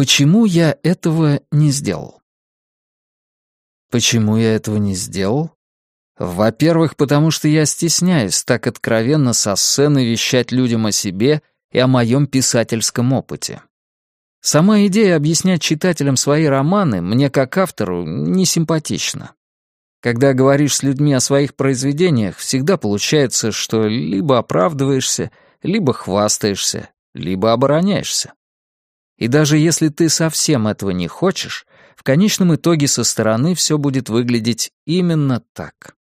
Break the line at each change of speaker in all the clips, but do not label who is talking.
Почему я этого не сделал? Почему я этого не сделал? Во-первых, потому что я стесняюсь так откровенно со сцены вещать людям о себе и о моем писательском опыте. Сама идея объяснять читателям свои романы мне как автору не симпатична. Когда говоришь с людьми о своих произведениях, всегда получается, что либо оправдываешься, либо хвастаешься, либо обороняешься. И даже если ты совсем этого не хочешь, в конечном итоге со стороны все будет выглядеть именно так.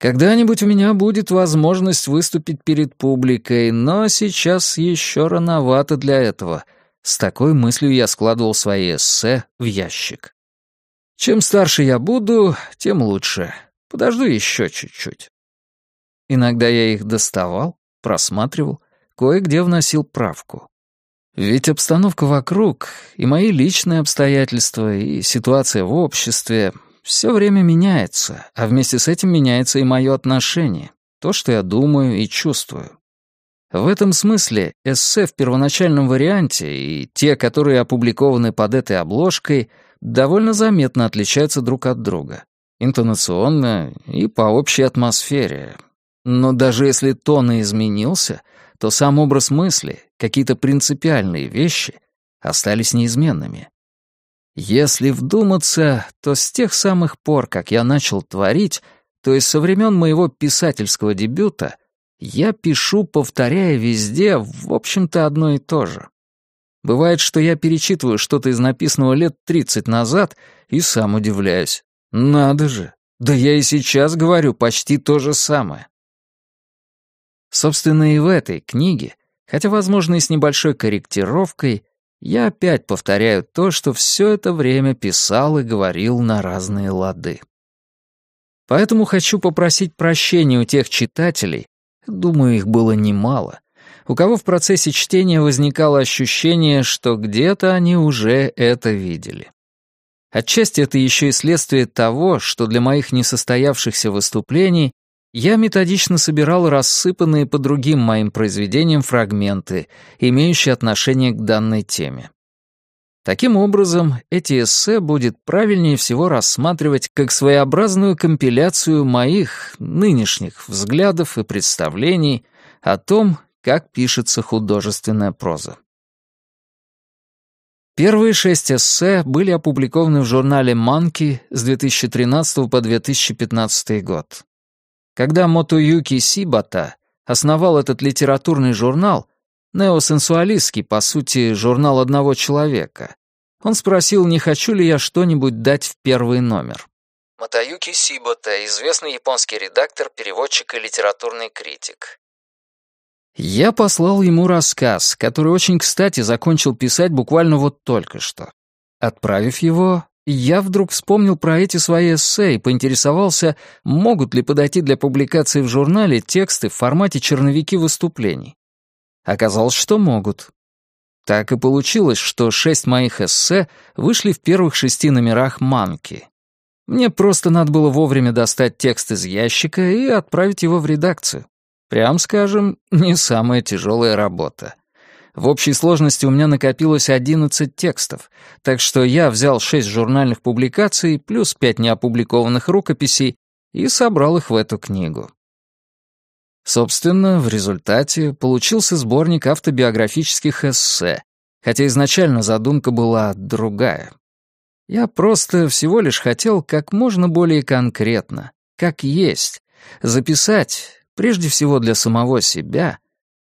Когда-нибудь у меня будет возможность выступить перед публикой, но сейчас еще рановато для этого. С такой мыслью я складывал свои эссе в ящик. Чем старше я буду, тем лучше. Подожду еще чуть-чуть. Иногда я их доставал, просматривал, кое-где вносил правку. Ведь обстановка вокруг, и мои личные обстоятельства, и ситуация в обществе все время меняется, а вместе с этим меняется и мое отношение, то, что я думаю и чувствую. В этом смысле эссе в первоначальном варианте и те, которые опубликованы под этой обложкой, довольно заметно отличаются друг от друга. Интонационно и по общей атмосфере. Но даже если тон и изменился, то сам образ мысли, какие-то принципиальные вещи остались неизменными. Если вдуматься, то с тех самых пор, как я начал творить, то есть со времен моего писательского дебюта, я пишу, повторяя везде, в общем-то, одно и то же. Бывает, что я перечитываю что-то из написанного лет 30 назад и сам удивляюсь. Надо же, да я и сейчас говорю почти то же самое. Собственно, и в этой книге, хотя, возможно, и с небольшой корректировкой, я опять повторяю то, что все это время писал и говорил на разные лады. Поэтому хочу попросить прощения у тех читателей, думаю, их было немало, у кого в процессе чтения возникало ощущение, что где-то они уже это видели. Отчасти это еще и следствие того, что для моих несостоявшихся выступлений я методично собирал рассыпанные по другим моим произведениям фрагменты, имеющие отношение к данной теме. Таким образом, эти эссе будет правильнее всего рассматривать как своеобразную компиляцию моих нынешних взглядов и представлений о том, как пишется художественная проза. Первые шесть эссе были опубликованы в журнале «Манки» с 2013 по 2015 год. Когда Мотоюки Сибата основал этот литературный журнал, неосенсуалистский, по сути, журнал одного человека, он спросил, не хочу ли я что-нибудь дать в первый номер. Мотоюки Сибата, известный японский редактор, переводчик и литературный критик. Я послал ему рассказ, который очень кстати закончил писать буквально вот только что. Отправив его, я вдруг вспомнил про эти свои эссе и поинтересовался, могут ли подойти для публикации в журнале тексты в формате черновики выступлений. Оказалось, что могут. Так и получилось, что шесть моих эссе вышли в первых шести номерах «Манки». Мне просто надо было вовремя достать текст из ящика и отправить его в редакцию. Прям скажем, не самая тяжелая работа. В общей сложности у меня накопилось 11 текстов, так что я взял 6 журнальных публикаций плюс 5 неопубликованных рукописей и собрал их в эту книгу. Собственно, в результате получился сборник автобиографических эссе, хотя изначально задумка была другая. Я просто всего лишь хотел как можно более конкретно, как есть, записать прежде всего для самого себя,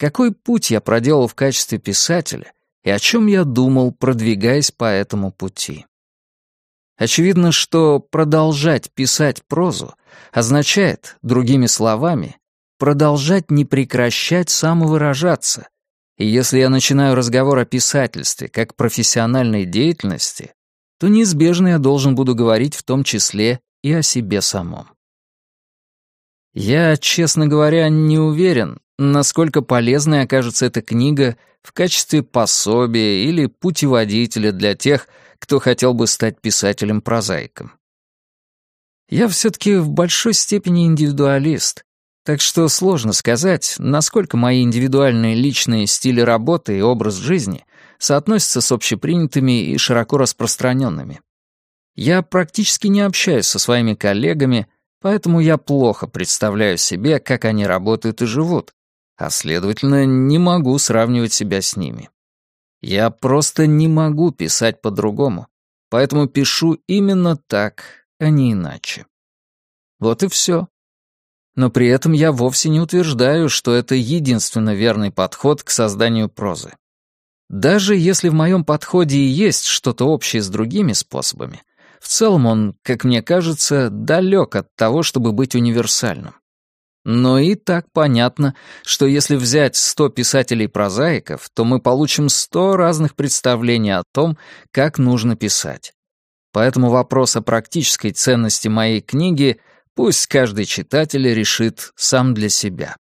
какой путь я проделал в качестве писателя и о чем я думал, продвигаясь по этому пути. Очевидно, что продолжать писать прозу означает, другими словами, продолжать не прекращать самовыражаться. И если я начинаю разговор о писательстве как профессиональной деятельности, то неизбежно я должен буду говорить в том числе и о себе самом. Я, честно говоря, не уверен, насколько полезной окажется эта книга в качестве пособия или путеводителя для тех, кто хотел бы стать писателем-прозаиком. Я все-таки в большой степени индивидуалист, так что сложно сказать, насколько мои индивидуальные личные стили работы и образ жизни соотносятся с общепринятыми и широко распространенными. Я практически не общаюсь со своими коллегами, поэтому я плохо представляю себе, как они работают и живут, а, следовательно, не могу сравнивать себя с ними. Я просто не могу писать по-другому, поэтому пишу именно так, а не иначе. Вот и все. Но при этом я вовсе не утверждаю, что это единственно верный подход к созданию прозы. Даже если в моем подходе и есть что-то общее с другими способами, в целом он, как мне кажется, далек от того, чтобы быть универсальным. Но и так понятно, что если взять 100 писателей-прозаиков, то мы получим 100 разных представлений о том, как нужно писать. Поэтому вопрос о практической ценности моей книги пусть каждый читатель решит сам для себя.